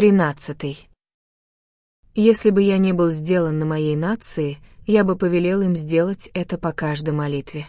Тринадцатый. Если бы я не был сделан на моей нации, я бы повелел им сделать это по каждой молитве.